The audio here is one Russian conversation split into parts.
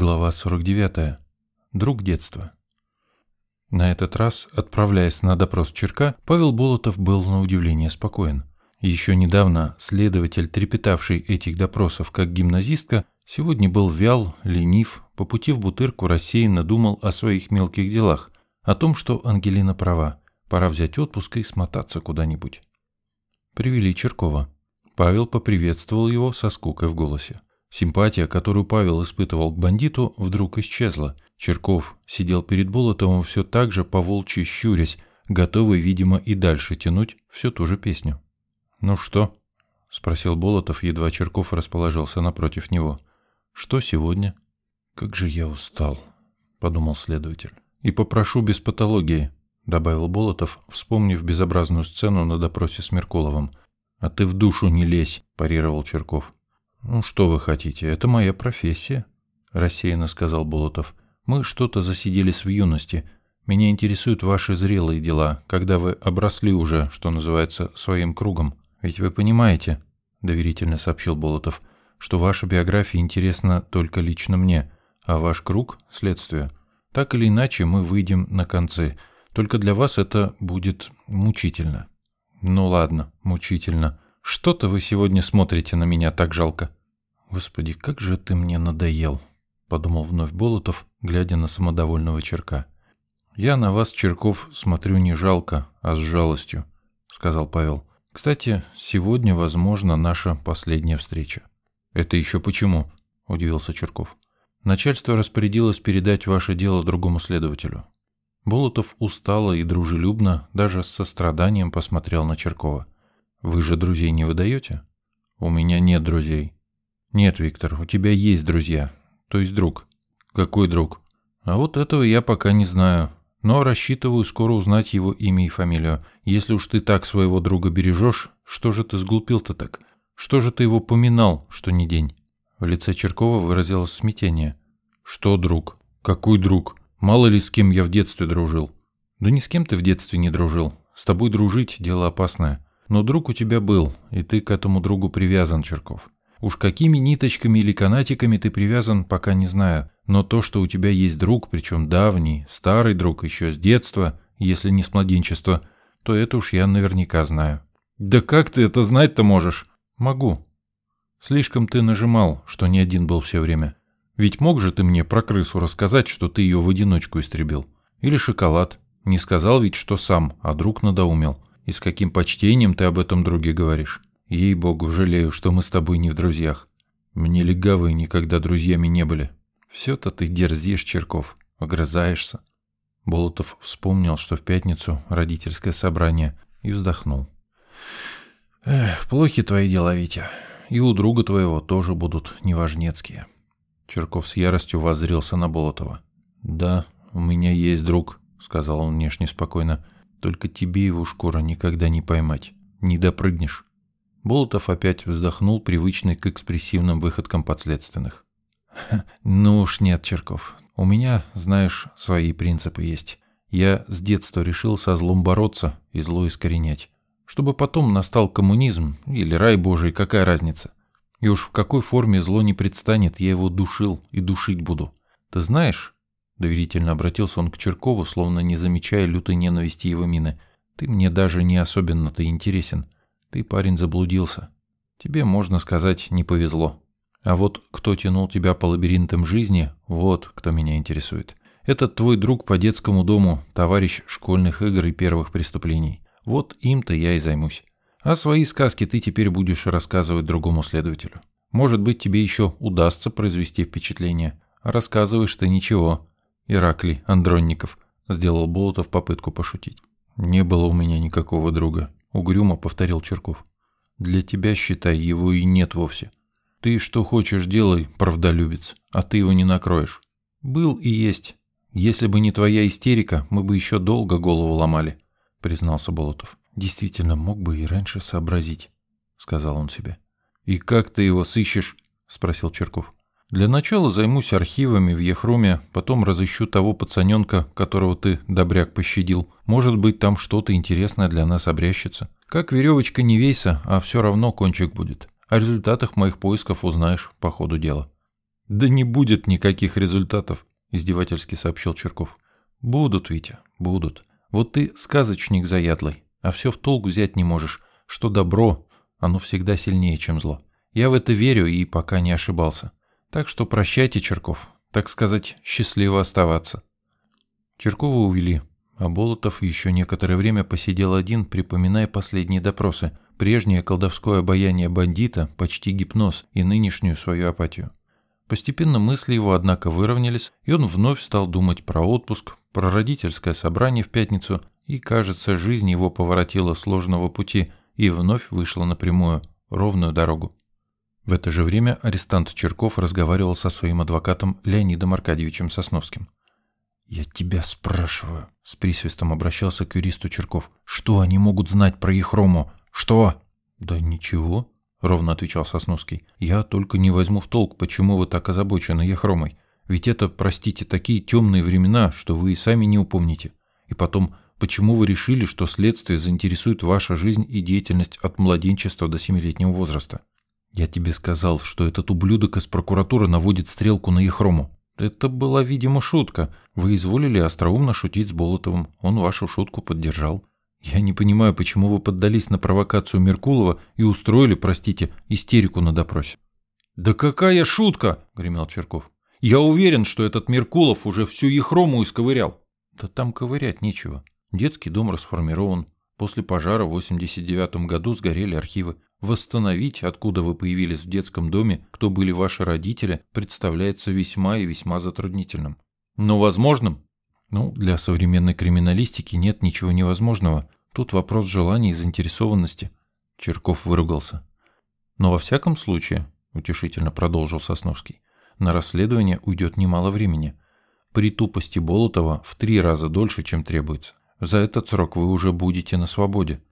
Глава 49. Друг детства. На этот раз, отправляясь на допрос Черка, Павел Болотов был на удивление спокоен. Еще недавно следователь, трепетавший этих допросов как гимназистка, сегодня был вял, ленив, по пути в Бутырку рассеянно думал о своих мелких делах, о том, что Ангелина права, пора взять отпуск и смотаться куда-нибудь. Привели Черкова. Павел поприветствовал его со скукой в голосе. Симпатия, которую Павел испытывал к бандиту, вдруг исчезла. Черков сидел перед Болотовым все так же поволчьи щурясь, готовый, видимо, и дальше тянуть всю ту же песню. «Ну что?» – спросил Болотов, едва Черков расположился напротив него. «Что сегодня?» «Как же я устал», – подумал следователь. «И попрошу без патологии», – добавил Болотов, вспомнив безобразную сцену на допросе с Меркуловым. «А ты в душу не лезь», – парировал Черков. «Ну, что вы хотите, это моя профессия», – рассеянно сказал Болотов. «Мы что-то засиделись в юности. Меня интересуют ваши зрелые дела, когда вы обросли уже, что называется, своим кругом. Ведь вы понимаете, – доверительно сообщил Болотов, – что ваша биография интересна только лично мне, а ваш круг – следствие. Так или иначе мы выйдем на концы. Только для вас это будет мучительно». «Ну ладно, мучительно», что-то вы сегодня смотрите на меня так жалко. Господи, как же ты мне надоел, подумал вновь Болотов, глядя на самодовольного Черка. Я на вас, Черков, смотрю не жалко, а с жалостью, сказал Павел. Кстати, сегодня, возможно, наша последняя встреча. Это еще почему? удивился Черков. Начальство распорядилось передать ваше дело другому следователю. Болотов устало и дружелюбно, даже с состраданием посмотрел на Черкова. Вы же друзей не выдаете? У меня нет друзей. Нет, Виктор, у тебя есть друзья. То есть друг. Какой друг? А вот этого я пока не знаю. Но рассчитываю скоро узнать его имя и фамилию. Если уж ты так своего друга бережешь, что же ты сглупил-то так? Что же ты его поминал, что не день? В лице Черкова выразилось смятение. Что друг? Какой друг? Мало ли с кем я в детстве дружил. Да ни с кем ты в детстве не дружил. С тобой дружить – дело опасное. Но друг у тебя был, и ты к этому другу привязан, Черков. Уж какими ниточками или канатиками ты привязан, пока не знаю. Но то, что у тебя есть друг, причем давний, старый друг еще с детства, если не с младенчества, то это уж я наверняка знаю. Да как ты это знать-то можешь? Могу. Слишком ты нажимал, что не один был все время. Ведь мог же ты мне про крысу рассказать, что ты ее в одиночку истребил? Или шоколад? Не сказал ведь, что сам, а друг надоумел. И с каким почтением ты об этом друге говоришь. Ей-богу, жалею, что мы с тобой не в друзьях. Мне легавые никогда друзьями не были. Все-то ты дерзишь, Черков, огрызаешься. Болотов вспомнил, что в пятницу родительское собрание, и вздохнул. Эх, плохи твои дела, Витя. И у друга твоего тоже будут неважнецкие. Черков с яростью воззрелся на Болотова. «Да, у меня есть друг», — сказал он внешне спокойно. Только тебе его шкура никогда не поймать. Не допрыгнешь. Болотов опять вздохнул, привычный к экспрессивным выходкам подследственных. «Ну уж нет, Черков. У меня, знаешь, свои принципы есть. Я с детства решил со злом бороться и зло искоренять. Чтобы потом настал коммунизм или рай божий, какая разница? И уж в какой форме зло не предстанет, я его душил и душить буду. Ты знаешь, Доверительно обратился он к Черкову, словно не замечая лютой ненависти его мины. «Ты мне даже не особенно-то интересен. Ты, парень, заблудился. Тебе, можно сказать, не повезло. А вот кто тянул тебя по лабиринтам жизни, вот кто меня интересует. Этот твой друг по детскому дому, товарищ школьных игр и первых преступлений. Вот им-то я и займусь. А свои сказки ты теперь будешь рассказывать другому следователю. Может быть, тебе еще удастся произвести впечатление. А рассказываешь ты ничего. Ираклий Андронников, сделал Болотов попытку пошутить. Не было у меня никакого друга, угрюмо повторил Черков. Для тебя, считай, его и нет вовсе. Ты что хочешь делай, правдолюбец, а ты его не накроешь. Был и есть. Если бы не твоя истерика, мы бы еще долго голову ломали, признался Болотов. Действительно, мог бы и раньше сообразить, сказал он себе. И как ты его сыщешь? спросил Черков. Для начала займусь архивами в Ехруме, потом разыщу того пацаненка, которого ты, добряк, пощадил. Может быть, там что-то интересное для нас обрящется. Как веревочка не вейся, а все равно кончик будет. О результатах моих поисков узнаешь по ходу дела. Да не будет никаких результатов, издевательски сообщил Черков. Будут, Витя, будут. Вот ты сказочник заядлый, а все в толк взять не можешь, что добро, оно всегда сильнее, чем зло. Я в это верю и пока не ошибался. Так что прощайте, Черков, так сказать, счастливо оставаться. Черкова увели, а Болотов еще некоторое время посидел один, припоминая последние допросы, прежнее колдовское обаяние бандита, почти гипноз и нынешнюю свою апатию. Постепенно мысли его, однако, выровнялись, и он вновь стал думать про отпуск, про родительское собрание в пятницу, и, кажется, жизнь его поворотила сложного пути и вновь вышла на прямую, ровную дорогу. В это же время арестант Черков разговаривал со своим адвокатом Леонидом Аркадьевичем Сосновским. «Я тебя спрашиваю», — с присвистом обращался к юристу Черков. «Что они могут знать про Ехрому? Что?» «Да ничего», — ровно отвечал Сосновский. «Я только не возьму в толк, почему вы так озабочены Ехромой. Ведь это, простите, такие темные времена, что вы и сами не упомните. И потом, почему вы решили, что следствие заинтересует ваша жизнь и деятельность от младенчества до семилетнего возраста? «Я тебе сказал, что этот ублюдок из прокуратуры наводит стрелку на Ехрому». «Это была, видимо, шутка. Вы изволили остроумно шутить с Болотовым. Он вашу шутку поддержал. Я не понимаю, почему вы поддались на провокацию Меркулова и устроили, простите, истерику на допросе». «Да какая шутка!» — гремел Черков. «Я уверен, что этот Меркулов уже всю Ехрому исковырял». «Да там ковырять нечего. Детский дом расформирован. После пожара в 89 году сгорели архивы. Восстановить, откуда вы появились в детском доме, кто были ваши родители, представляется весьма и весьма затруднительным. Но возможным? Ну, для современной криминалистики нет ничего невозможного. Тут вопрос желания и заинтересованности. Черков выругался. Но во всяком случае, утешительно продолжил Сосновский, на расследование уйдет немало времени. При тупости Болотова в три раза дольше, чем требуется. За этот срок вы уже будете на свободе.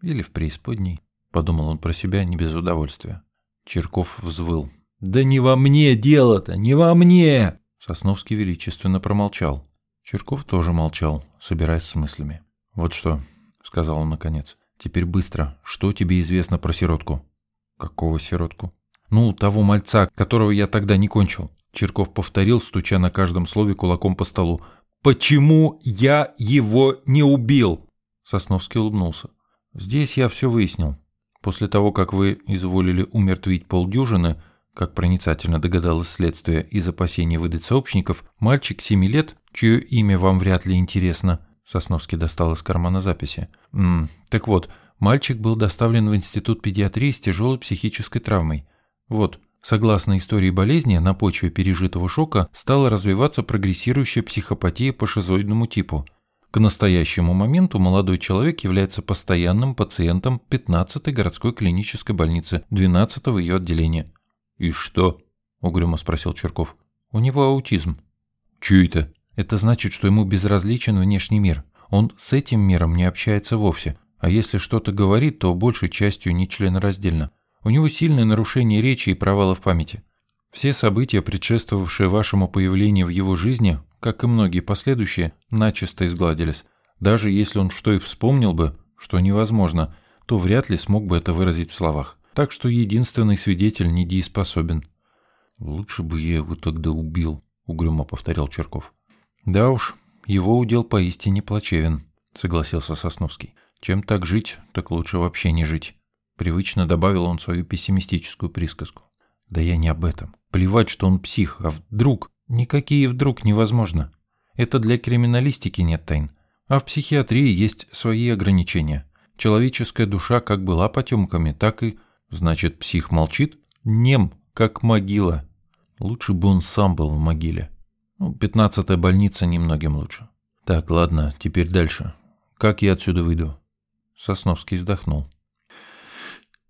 Или в преисподней. — подумал он про себя не без удовольствия. Черков взвыл. «Да не во мне дело-то, не во мне!» Сосновский величественно промолчал. Черков тоже молчал, собираясь с мыслями. «Вот что», — сказал он наконец, — «теперь быстро. Что тебе известно про сиротку?» «Какого сиротку?» «Ну, того мальца, которого я тогда не кончил». Черков повторил, стуча на каждом слове кулаком по столу. «Почему я его не убил?» Сосновский улыбнулся. «Здесь я все выяснил. После того, как вы изволили умертвить полдюжины, как проницательно догадалось следствие из опасений выдать сообщников, мальчик семи лет, чье имя вам вряд ли интересно, Сосновский достал из кармана записи. М -м, так вот, мальчик был доставлен в институт педиатрии с тяжелой психической травмой. Вот, согласно истории болезни, на почве пережитого шока стала развиваться прогрессирующая психопатия по шизоидному типу – к настоящему моменту молодой человек является постоянным пациентом 15-й городской клинической больницы 12-го ее отделения. «И что?» – угрюмо спросил Черков. «У него аутизм». «Чё это?» «Это значит, что ему безразличен внешний мир. Он с этим миром не общается вовсе, а если что-то говорит, то большей частью не членораздельно. У него сильное нарушение речи и провалы в памяти. Все события, предшествовавшие вашему появлению в его жизни, как и многие последующие, начисто изгладились. Даже если он что и вспомнил бы, что невозможно, то вряд ли смог бы это выразить в словах. Так что единственный свидетель недееспособен. «Лучше бы я его тогда убил», — угрюмо повторял Черков. «Да уж, его удел поистине плачевен», — согласился Сосновский. «Чем так жить, так лучше вообще не жить». Привычно добавил он свою пессимистическую присказку. «Да я не об этом. Плевать, что он псих, а вдруг...» Никакие вдруг невозможно. Это для криминалистики нет тайн. А в психиатрии есть свои ограничения. Человеческая душа как была потемками, так и... Значит, псих молчит? Нем, как могила. Лучше бы он сам был в могиле. Ну, пятнадцатая больница немногим лучше. Так, ладно, теперь дальше. Как я отсюда выйду? Сосновский вздохнул.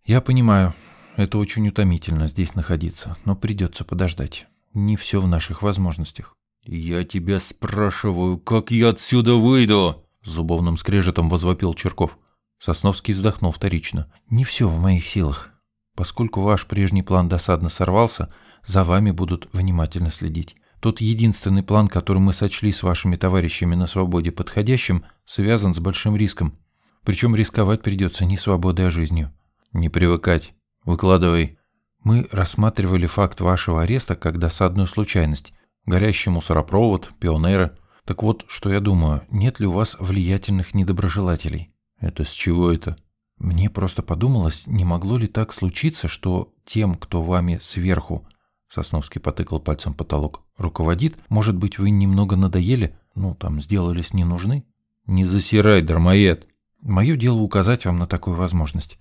Я понимаю, это очень утомительно здесь находиться, но придется подождать не все в наших возможностях. «Я тебя спрашиваю, как я отсюда выйду?» Зубовным скрежетом возвопил Черков. Сосновский вздохнул вторично. «Не все в моих силах. Поскольку ваш прежний план досадно сорвался, за вами будут внимательно следить. Тот единственный план, который мы сочли с вашими товарищами на свободе подходящим, связан с большим риском. Причем рисковать придется не свободой, а жизнью». «Не привыкать. Выкладывай». Мы рассматривали факт вашего ареста как досадную случайность. Горящий мусоропровод, пионеры. Так вот, что я думаю, нет ли у вас влиятельных недоброжелателей? Это с чего это? Мне просто подумалось, не могло ли так случиться, что тем, кто вами сверху, Сосновский потыкал пальцем потолок, руководит, может быть, вы немного надоели, ну, там, сделались не нужны? Не засирай, дармоед. Мое дело указать вам на такую возможность.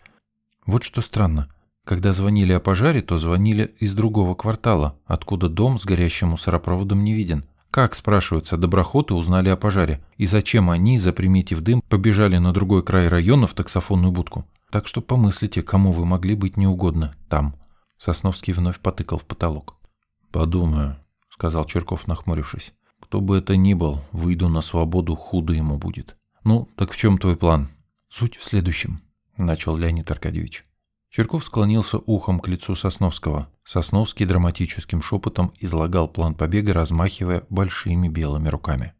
Вот что странно. Когда звонили о пожаре, то звонили из другого квартала, откуда дом с горящим мусоропроводом не виден. Как, спрашивается, доброхоты узнали о пожаре? И зачем они, заприметив дым, побежали на другой край района в таксофонную будку? Так что помыслите, кому вы могли быть неугодны там. Сосновский вновь потыкал в потолок. «Подумаю», — сказал Черков, нахмурившись. «Кто бы это ни был, выйду на свободу, худо ему будет». «Ну, так в чем твой план?» «Суть в следующем», — начал Леонид Аркадьевич. Черков склонился ухом к лицу Сосновского. Сосновский драматическим шепотом излагал план побега, размахивая большими белыми руками.